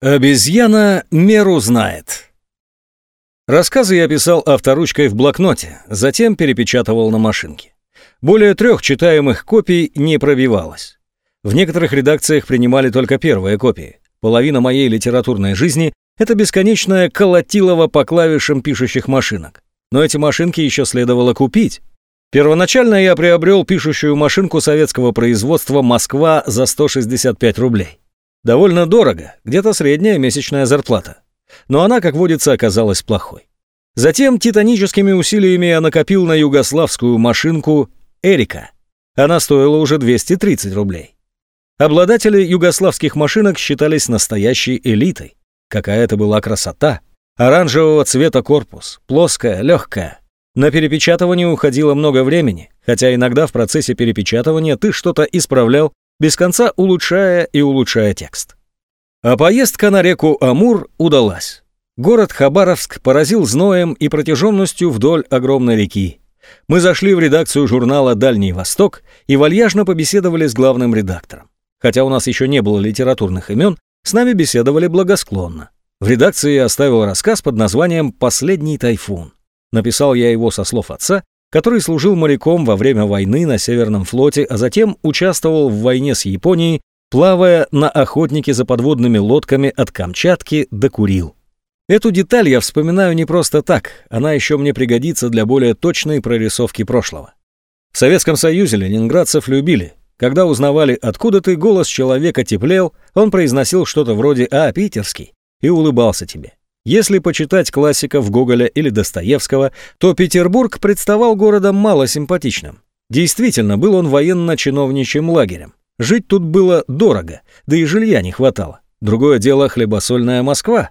Обезьяна меру знает. Рассказы я писал авторучкой в блокноте, затем перепечатывал на машинке. Более трех читаемых копий не пробивалось. В некоторых редакциях принимали только первые копии. Половина моей литературной жизни — это бесконечное колотилово по клавишам пишущих машинок. Но эти машинки еще следовало купить. Первоначально я приобрел пишущую машинку советского производства «Москва» за 165 рублей. Довольно дорого, где-то средняя месячная зарплата. Но она, как водится, оказалась плохой. Затем титаническими усилиями я накопил на югославскую машинку «Эрика». Она стоила уже 230 рублей. Обладатели югославских машинок считались настоящей элитой. Какая это была красота! Оранжевого цвета корпус, плоская, легкая. На перепечатывание уходило много времени, хотя иногда в процессе перепечатывания ты что-то исправлял без конца улучшая и улучшая текст. А поездка на реку Амур удалась. Город Хабаровск поразил зноем и протяженностью вдоль огромной реки. Мы зашли в редакцию журнала «Дальний Восток» и вальяжно побеседовали с главным редактором. Хотя у нас еще не было литературных имен, с нами беседовали благосклонно. В редакции я оставил рассказ под названием «Последний тайфун». Написал я его со слов отца который служил моряком во время войны на Северном флоте, а затем участвовал в войне с Японией, плавая на охотнике за подводными лодками от Камчатки до Курил. Эту деталь я вспоминаю не просто так, она еще мне пригодится для более точной прорисовки прошлого. В Советском Союзе ленинградцев любили. Когда узнавали, откуда ты, голос человека теплел, он произносил что-то вроде «А, питерский» и улыбался тебе. Если почитать классиков Гоголя или Достоевского, то Петербург представал городом мало симпатичным. Действительно, был он военно-чиновничьим лагерем. Жить тут было дорого, да и жилья не хватало. Другое дело хлебосольная Москва.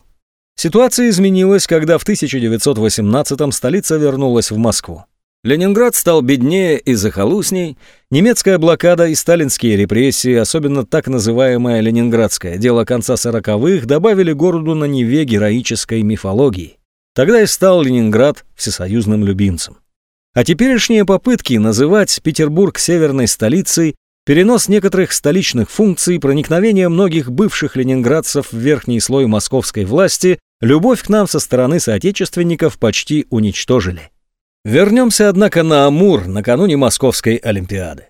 Ситуация изменилась, когда в 1918-м столица вернулась в Москву. Ленинград стал беднее и захолустней, немецкая блокада и сталинские репрессии, особенно так называемое ленинградское дело конца сороковых, добавили городу на Неве героической мифологии. Тогда и стал Ленинград всесоюзным любимцем. А теперешние попытки называть Петербург северной столицей, перенос некоторых столичных функций, проникновение многих бывших ленинградцев в верхний слой московской власти, любовь к нам со стороны соотечественников почти уничтожили. Вернемся, однако, на Амур накануне Московской Олимпиады.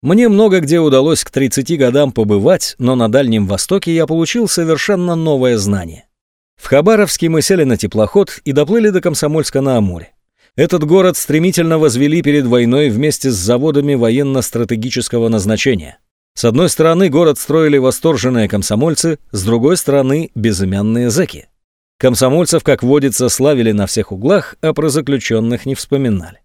Мне много где удалось к 30 годам побывать, но на Дальнем Востоке я получил совершенно новое знание. В Хабаровске мы сели на теплоход и доплыли до Комсомольска на Амуре. Этот город стремительно возвели перед войной вместе с заводами военно-стратегического назначения. С одной стороны, город строили восторженные комсомольцы, с другой стороны, безымянные зэки. Комсомольцев, как водится, славили на всех углах, а про заключенных не вспоминали.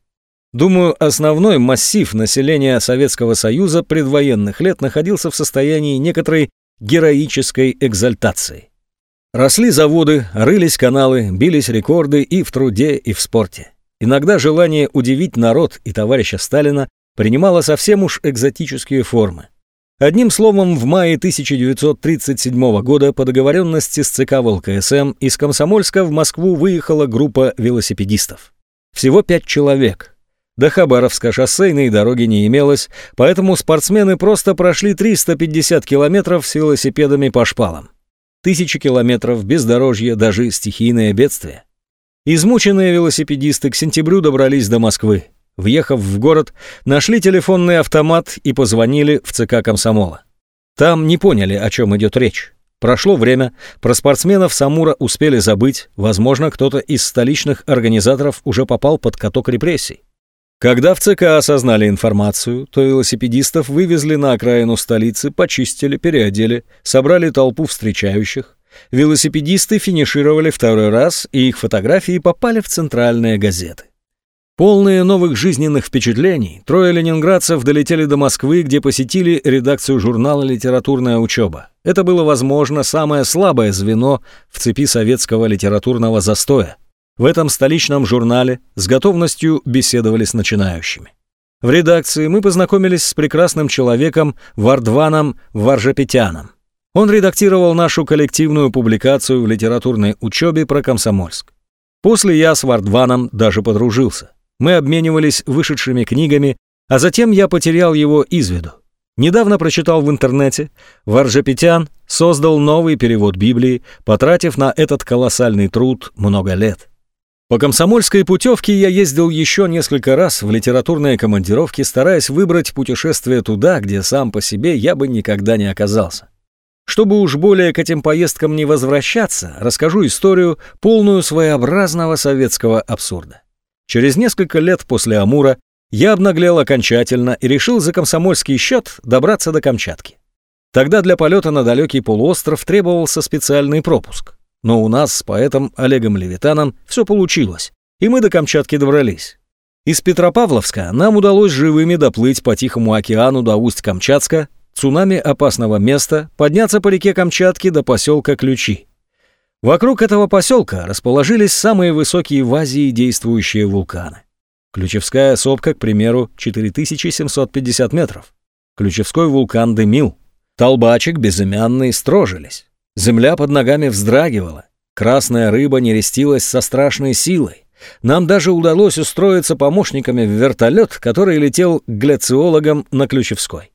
Думаю, основной массив населения Советского Союза предвоенных лет находился в состоянии некоторой героической экзальтации. Росли заводы, рылись каналы, бились рекорды и в труде, и в спорте. Иногда желание удивить народ и товарища Сталина принимало совсем уж экзотические формы. Одним словом, в мае 1937 года по договоренности с ЦК ВЛКСМ из Комсомольска в Москву выехала группа велосипедистов. Всего пять человек. До Хабаровска шоссейной дороги не имелось, поэтому спортсмены просто прошли 350 километров с велосипедами по шпалам. Тысячи километров, бездорожье, даже стихийное бедствие. Измученные велосипедисты к сентябрю добрались до Москвы. Въехав в город, нашли телефонный автомат и позвонили в ЦК комсомола. Там не поняли, о чем идет речь. Прошло время, про спортсменов Самура успели забыть, возможно, кто-то из столичных организаторов уже попал под каток репрессий. Когда в ЦК осознали информацию, то велосипедистов вывезли на окраину столицы, почистили, переодели, собрали толпу встречающих. Велосипедисты финишировали второй раз, и их фотографии попали в центральные газеты. Полные новых жизненных впечатлений, трое ленинградцев долетели до Москвы, где посетили редакцию журнала «Литературная учеба». Это было, возможно, самое слабое звено в цепи советского литературного застоя. В этом столичном журнале с готовностью беседовали с начинающими. В редакции мы познакомились с прекрасным человеком Вардваном Варжапетяном. Он редактировал нашу коллективную публикацию в литературной учебе про Комсомольск. После я с Вардваном даже подружился. Мы обменивались вышедшими книгами, а затем я потерял его из виду. Недавно прочитал в интернете, Варжапетян создал новый перевод Библии, потратив на этот колоссальный труд много лет. По комсомольской путевке я ездил еще несколько раз в литературные командировки, стараясь выбрать путешествие туда, где сам по себе я бы никогда не оказался. Чтобы уж более к этим поездкам не возвращаться, расскажу историю, полную своеобразного советского абсурда. Через несколько лет после Амура я обнаглел окончательно и решил за комсомольский счет добраться до Камчатки. Тогда для полета на далекий полуостров требовался специальный пропуск. Но у нас с поэтом Олегом Левитаном все получилось, и мы до Камчатки добрались. Из Петропавловска нам удалось живыми доплыть по Тихому океану до Усть-Камчатска, цунами опасного места, подняться по реке Камчатки до поселка Ключи. Вокруг этого поселка расположились самые высокие в Азии действующие вулканы. Ключевская сопка, к примеру, 4750 метров. Ключевской вулкан дымил. Толбачик безымянный строжились. Земля под ногами вздрагивала. Красная рыба нерестилась со страшной силой. Нам даже удалось устроиться помощниками в вертолет, который летел к гляциологам на Ключевской.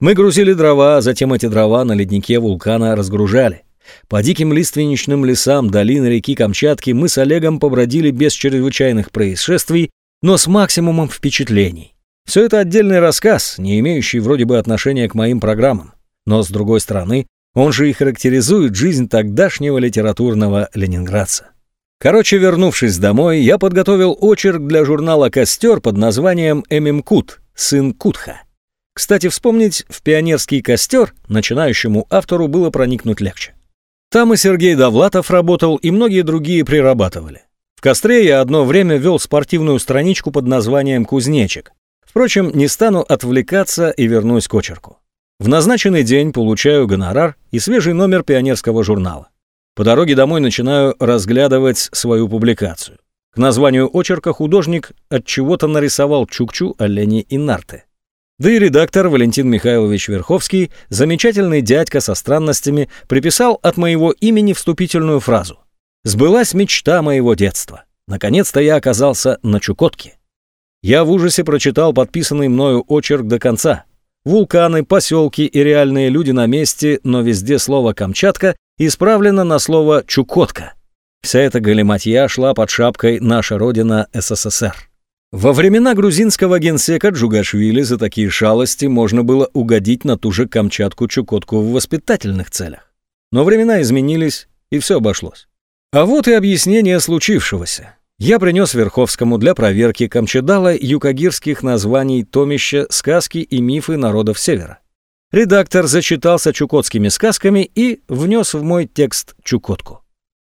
Мы грузили дрова, затем эти дрова на леднике вулкана разгружали. По диким лиственничным лесам долины реки Камчатки мы с Олегом побродили без чрезвычайных происшествий но с максимумом впечатлений. Все это отдельный рассказ, не имеющий вроде бы отношения к моим программам. Но, с другой стороны, он же и характеризует жизнь тогдашнего литературного ленинградца. Короче, вернувшись домой, я подготовил очерк для журнала «Костер» под названием «Эмимкут. Сын Кутха». Кстати, вспомнить в «Пионерский костер» начинающему автору было проникнуть легче. Там и Сергей Довлатов работал, и многие другие прирабатывали. В костре я одно время вел спортивную страничку под названием «Кузнечик». Впрочем, не стану отвлекаться и вернусь к очерку. В назначенный день получаю гонорар и свежий номер пионерского журнала. По дороге домой начинаю разглядывать свою публикацию. К названию очерка художник от чего-то нарисовал чукчу, олени и нарты. Да и редактор Валентин Михайлович Верховский, замечательный дядька со странностями, приписал от моего имени вступительную фразу – Сбылась мечта моего детства. Наконец-то я оказался на Чукотке. Я в ужасе прочитал подписанный мною очерк до конца. Вулканы, поселки и реальные люди на месте, но везде слово «Камчатка» исправлено на слово «Чукотка». Вся эта галиматья шла под шапкой «Наша Родина СССР». Во времена грузинского генсека Джугашвили за такие шалости можно было угодить на ту же Камчатку-Чукотку в воспитательных целях. Но времена изменились, и все обошлось. А вот и объяснение случившегося. Я принес Верховскому для проверки Камчедала юкагирских названий томища «Сказки и мифы народов Севера». Редактор зачитался чукотскими сказками и внес в мой текст Чукотку.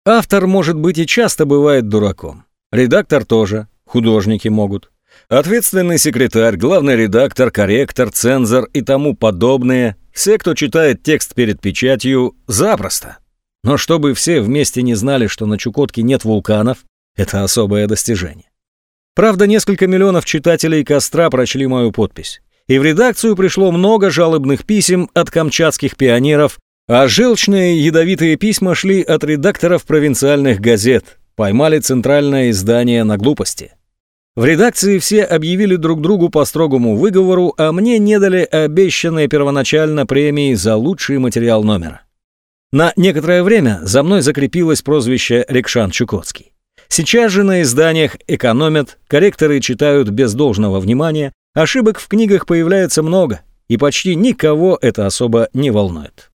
Автор, может быть, и часто бывает дураком. Редактор тоже, художники могут. Ответственный секретарь, главный редактор, корректор, цензор и тому подобное, все, кто читает текст перед печатью, запросто. Но чтобы все вместе не знали, что на Чукотке нет вулканов, это особое достижение. Правда, несколько миллионов читателей «Костра» прочли мою подпись. И в редакцию пришло много жалобных писем от камчатских пионеров, а желчные ядовитые письма шли от редакторов провинциальных газет. Поймали центральное издание на глупости. В редакции все объявили друг другу по строгому выговору, а мне не дали обещанные первоначально премии за лучший материал номера. На некоторое время за мной закрепилось прозвище Рекшан Чукотский. Сейчас же на изданиях экономят, корректоры читают без должного внимания, ошибок в книгах появляется много, и почти никого это особо не волнует.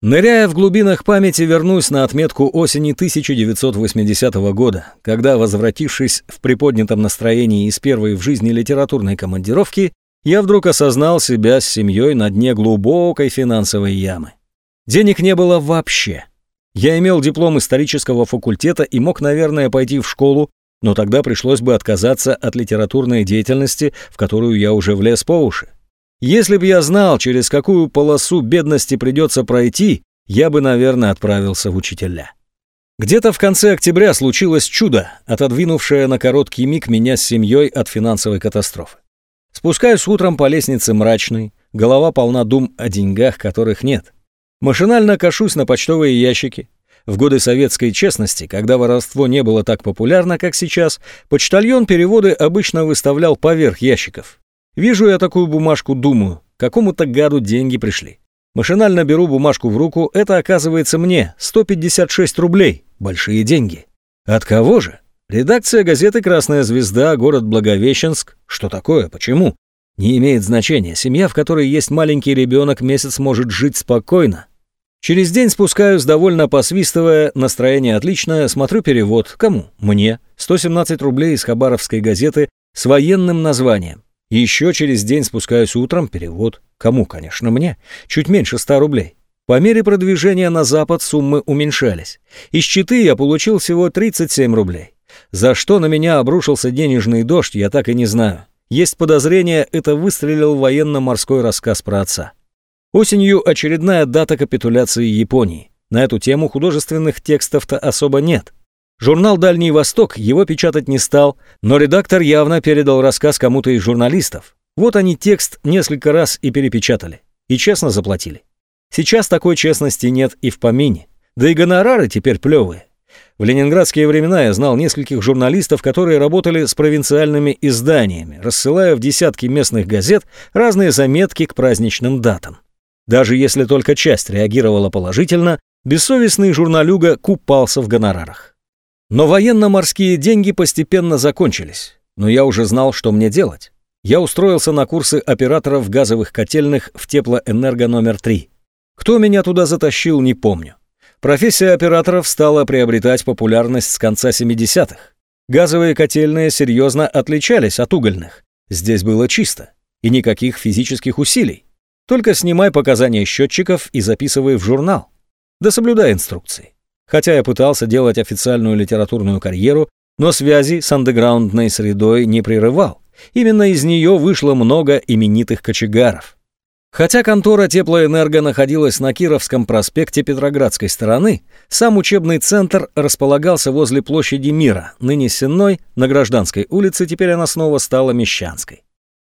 Ныряя в глубинах памяти, вернусь на отметку осени 1980 года, когда, возвратившись в приподнятом настроении из первой в жизни литературной командировки, я вдруг осознал себя с семьей на дне глубокой финансовой ямы. Денег не было вообще. Я имел диплом исторического факультета и мог, наверное, пойти в школу, но тогда пришлось бы отказаться от литературной деятельности, в которую я уже влез по уши. Если бы я знал, через какую полосу бедности придется пройти, я бы, наверное, отправился в учителя. Где-то в конце октября случилось чудо, отодвинувшее на короткий миг меня с семьей от финансовой катастрофы. Спускаюсь утром по лестнице мрачной, голова полна дум о деньгах, которых нет. Машинально кашусь на почтовые ящики. В годы советской честности, когда воровство не было так популярно, как сейчас, почтальон переводы обычно выставлял поверх ящиков. Вижу я такую бумажку, думаю, какому-то гаду деньги пришли. Машинально беру бумажку в руку, это оказывается мне 156 рублей, большие деньги. От кого же? Редакция газеты «Красная звезда», город Благовещенск. Что такое? Почему? Не имеет значения. Семья, в которой есть маленький ребенок, месяц может жить спокойно. Через день спускаюсь, довольно посвистывая, настроение отличное, смотрю перевод. Кому? Мне. 117 рублей из хабаровской газеты с военным названием. Еще через день спускаюсь утром, перевод. Кому, конечно, мне. Чуть меньше 100 рублей. По мере продвижения на запад суммы уменьшались. Из Читы я получил всего 37 рублей. За что на меня обрушился денежный дождь, я так и не знаю. Есть подозрение, это выстрелил военно-морской рассказ про отца. Осенью очередная дата капитуляции Японии. На эту тему художественных текстов-то особо нет. Журнал «Дальний Восток» его печатать не стал, но редактор явно передал рассказ кому-то из журналистов. Вот они текст несколько раз и перепечатали. И честно заплатили. Сейчас такой честности нет и в помине. Да и гонорары теперь плевые. В ленинградские времена я знал нескольких журналистов, которые работали с провинциальными изданиями, рассылая в десятки местных газет разные заметки к праздничным датам. Даже если только часть реагировала положительно, бессовестный журналюга купался в гонорарах. Но военно-морские деньги постепенно закончились, но я уже знал, что мне делать. Я устроился на курсы операторов газовых котельных в теплоэнерго номер 3. Кто меня туда затащил, не помню. Профессия операторов стала приобретать популярность с конца 70-х. Газовые котельные серьезно отличались от угольных. Здесь было чисто. И никаких физических усилий. Только снимай показания счетчиков и записывай в журнал. Да соблюдай инструкции. Хотя я пытался делать официальную литературную карьеру, но связи с андеграундной средой не прерывал. Именно из нее вышло много именитых кочегаров. Хотя контора теплоэнерго находилась на Кировском проспекте Петроградской стороны, сам учебный центр располагался возле площади Мира, ныне Сенной, на Гражданской улице, теперь она снова стала Мещанской.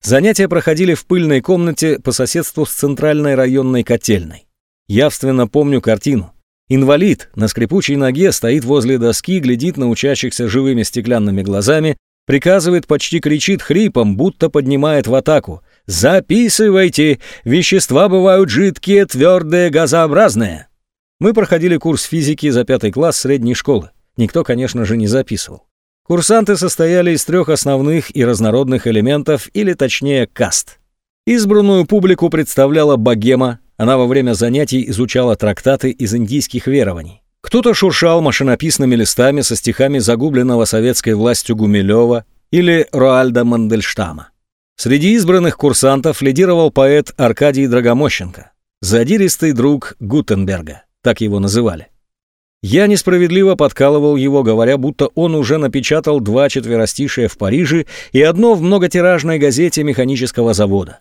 Занятия проходили в пыльной комнате по соседству с центральной районной котельной. Явственно помню картину. Инвалид на скрипучей ноге стоит возле доски, глядит на учащихся живыми стеклянными глазами, приказывает, почти кричит хрипом, будто поднимает в атаку. Записывайте, вещества бывают жидкие, твердые, газообразные. Мы проходили курс физики за пятый класс средней школы. Никто, конечно же, не записывал. Курсанты состояли из трех основных и разнородных элементов, или точнее каст. Избранную публику представляла богема, она во время занятий изучала трактаты из индийских верований. Кто-то шуршал машинописными листами со стихами загубленного советской властью Гумилева или Роальда Мандельштама. Среди избранных курсантов лидировал поэт Аркадий Драгомощенко, задиристый друг Гутенберга, так его называли. Я несправедливо подкалывал его, говоря, будто он уже напечатал два четверостишия в Париже и одно в многотиражной газете механического завода.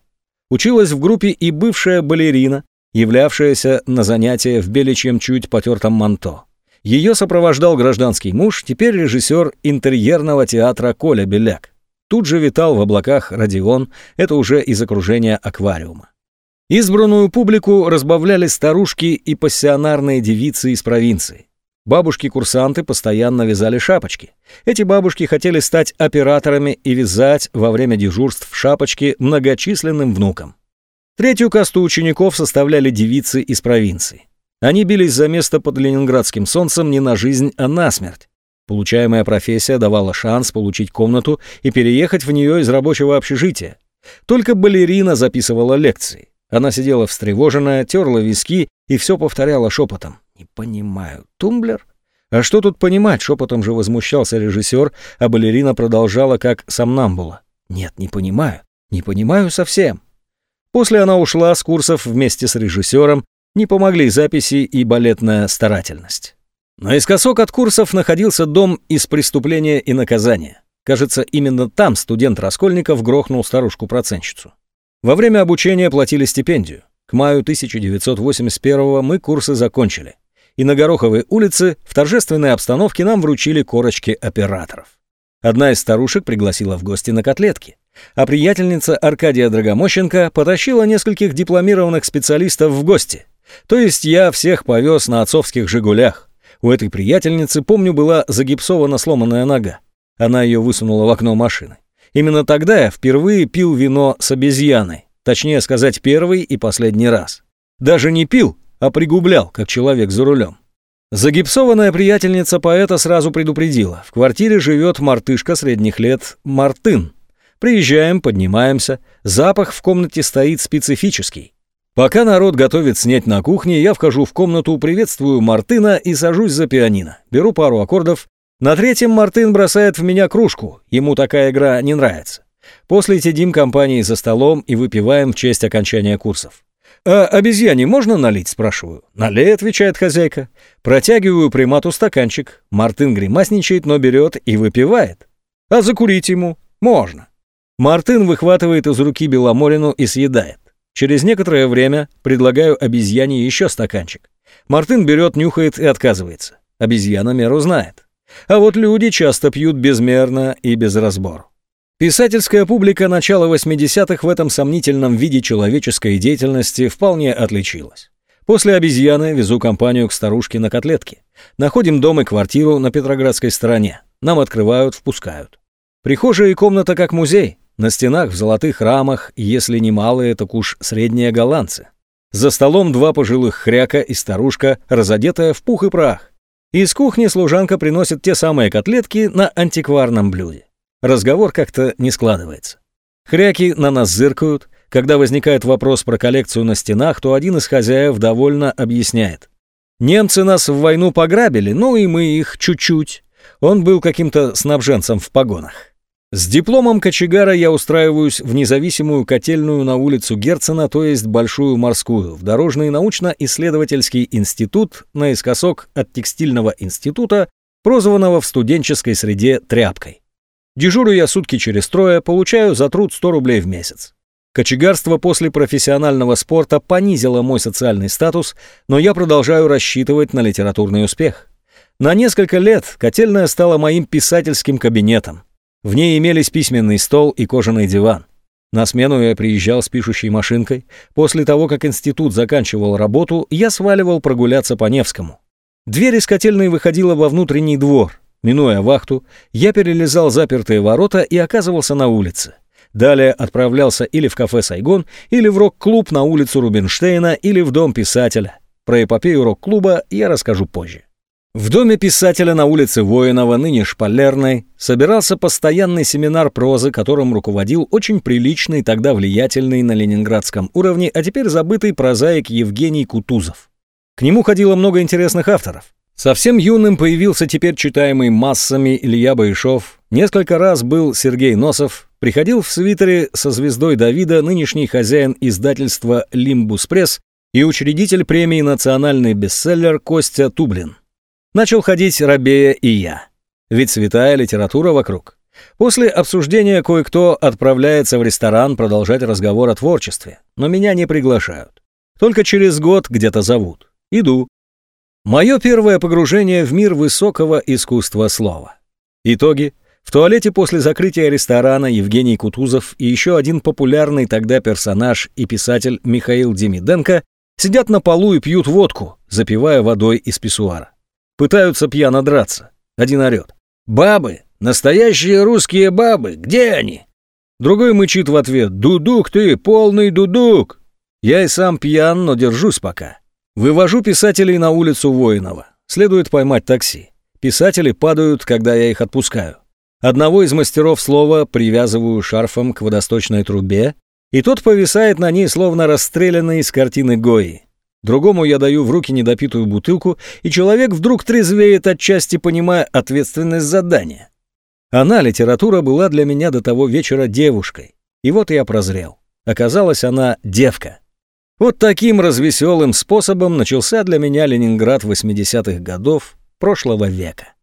Училась в группе и бывшая балерина, являвшаяся на занятия в беличьем чуть потертом манто. Ее сопровождал гражданский муж, теперь режиссер интерьерного театра Коля Беляк. Тут же витал в облаках Родион, это уже из окружения аквариума. Избранную публику разбавляли старушки и пассионарные девицы из провинции. Бабушки-курсанты постоянно вязали шапочки. Эти бабушки хотели стать операторами и вязать во время дежурств шапочки многочисленным внукам. Третью касту учеников составляли девицы из провинции. Они бились за место под ленинградским солнцем не на жизнь, а на смерть. Получаемая профессия давала шанс получить комнату и переехать в нее из рабочего общежития. Только балерина записывала лекции. Она сидела встревоженная, терла виски и все повторяла шепотом. «Не понимаю, тумблер?» «А что тут понимать?» — шепотом же возмущался режиссер, а балерина продолжала как сомнамбула. «Нет, не понимаю. Не понимаю совсем». После она ушла с курсов вместе с режиссером, не помогли записи и балетная старательность. Наискосок от курсов находился дом из преступления и наказания. Кажется, именно там студент Раскольников грохнул старушку-процентщицу. Во время обучения платили стипендию. К маю 1981 мы курсы закончили. И на Гороховой улице в торжественной обстановке нам вручили корочки операторов. Одна из старушек пригласила в гости на котлетки, а приятельница Аркадия Драгомощенко потащила нескольких дипломированных специалистов в гости. То есть я всех повез на отцовских «Жигулях». У этой приятельницы, помню, была загипсована сломанная нога. Она ее высунула в окно машины. Именно тогда я впервые пил вино с обезьяной, точнее сказать, первый и последний раз. Даже не пил, а пригублял, как человек за рулем. Загипсованная приятельница поэта сразу предупредила. В квартире живет мартышка средних лет Мартын. Приезжаем, поднимаемся. Запах в комнате стоит специфический. Пока народ готовит снять на кухне, я вхожу в комнату, приветствую Мартына и сажусь за пианино. Беру пару аккордов. На третьем Мартын бросает в меня кружку. Ему такая игра не нравится. После сидим компанией за столом и выпиваем в честь окончания курсов. «А обезьяне можно налить?» – спрашиваю. «Налей», – отвечает хозяйка. Протягиваю примату стаканчик. Мартын гримасничает, но берет и выпивает. «А закурить ему?» «Можно». Мартын выхватывает из руки Беломорину и съедает. Через некоторое время предлагаю обезьяне еще стаканчик. Мартын берет, нюхает и отказывается. Обезьяна меру знает. А вот люди часто пьют безмерно и без разбору. Писательская публика начала 80-х в этом сомнительном виде человеческой деятельности вполне отличилась. После обезьяны везу компанию к старушке на котлетке. Находим дом и квартиру на Петроградской стороне. Нам открывают, впускают. Прихожая и комната как музей. На стенах в золотых рамах, если не малые, так уж средние голландцы. За столом два пожилых хряка и старушка, разодетая в пух и прах. Из кухни служанка приносит те самые котлетки на антикварном блюде. Разговор как-то не складывается. Хряки на нас зыркают. Когда возникает вопрос про коллекцию на стенах, то один из хозяев довольно объясняет. «Немцы нас в войну пограбили, ну и мы их чуть-чуть». Он был каким-то снабженцем в погонах. С дипломом кочегара я устраиваюсь в независимую котельную на улицу Герцена, то есть Большую Морскую, в Дорожный научно-исследовательский институт наискосок от текстильного института, прозванного в студенческой среде «тряпкой». Дежурю я сутки через трое, получаю за труд 100 рублей в месяц. Кочегарство после профессионального спорта понизило мой социальный статус, но я продолжаю рассчитывать на литературный успех. На несколько лет котельная стала моим писательским кабинетом. В ней имелись письменный стол и кожаный диван. На смену я приезжал с пишущей машинкой. После того, как институт заканчивал работу, я сваливал прогуляться по Невскому. Дверь из котельной выходила во внутренний двор. Минуя вахту, я перелезал запертые ворота и оказывался на улице. Далее отправлялся или в кафе «Сайгон», или в рок-клуб на улицу Рубинштейна, или в дом писателя. Про эпопею рок-клуба я расскажу позже. В доме писателя на улице Воинова, ныне Шпалерной, собирался постоянный семинар прозы, которым руководил очень приличный, тогда влиятельный на ленинградском уровне, а теперь забытый прозаик Евгений Кутузов. К нему ходило много интересных авторов. Совсем юным появился теперь читаемый массами Илья Байшов. Несколько раз был Сергей Носов. Приходил в свитере со звездой Давида нынешний хозяин издательства «Лимбус Пресс» и учредитель премии «Национальный бестселлер» Костя Тублин. Начал ходить Рабея и я. Ведь святая литература вокруг. После обсуждения кое-кто отправляется в ресторан продолжать разговор о творчестве, но меня не приглашают. Только через год где-то зовут. Иду. Мое первое погружение в мир высокого искусства слова. Итоги. В туалете после закрытия ресторана Евгений Кутузов и еще один популярный тогда персонаж и писатель Михаил Демиденко сидят на полу и пьют водку, запивая водой из писсуара. Пытаются пьяно драться. Один орет. «Бабы! Настоящие русские бабы! Где они?» Другой мычит в ответ. «Дудук ты, полный дудук!» Я и сам пьян, но держусь пока. Вывожу писателей на улицу Воинова. Следует поймать такси. Писатели падают, когда я их отпускаю. Одного из мастеров слова привязываю шарфом к водосточной трубе, и тот повисает на ней, словно расстрелянный из картины Гои. Другому я даю в руки недопитую бутылку, и человек вдруг трезвеет отчасти, понимая ответственность задания. Она, литература, была для меня до того вечера девушкой. И вот я прозрел. Оказалась она девка. Вот таким развеселым способом начался для меня Ленинград 80-х годов прошлого века.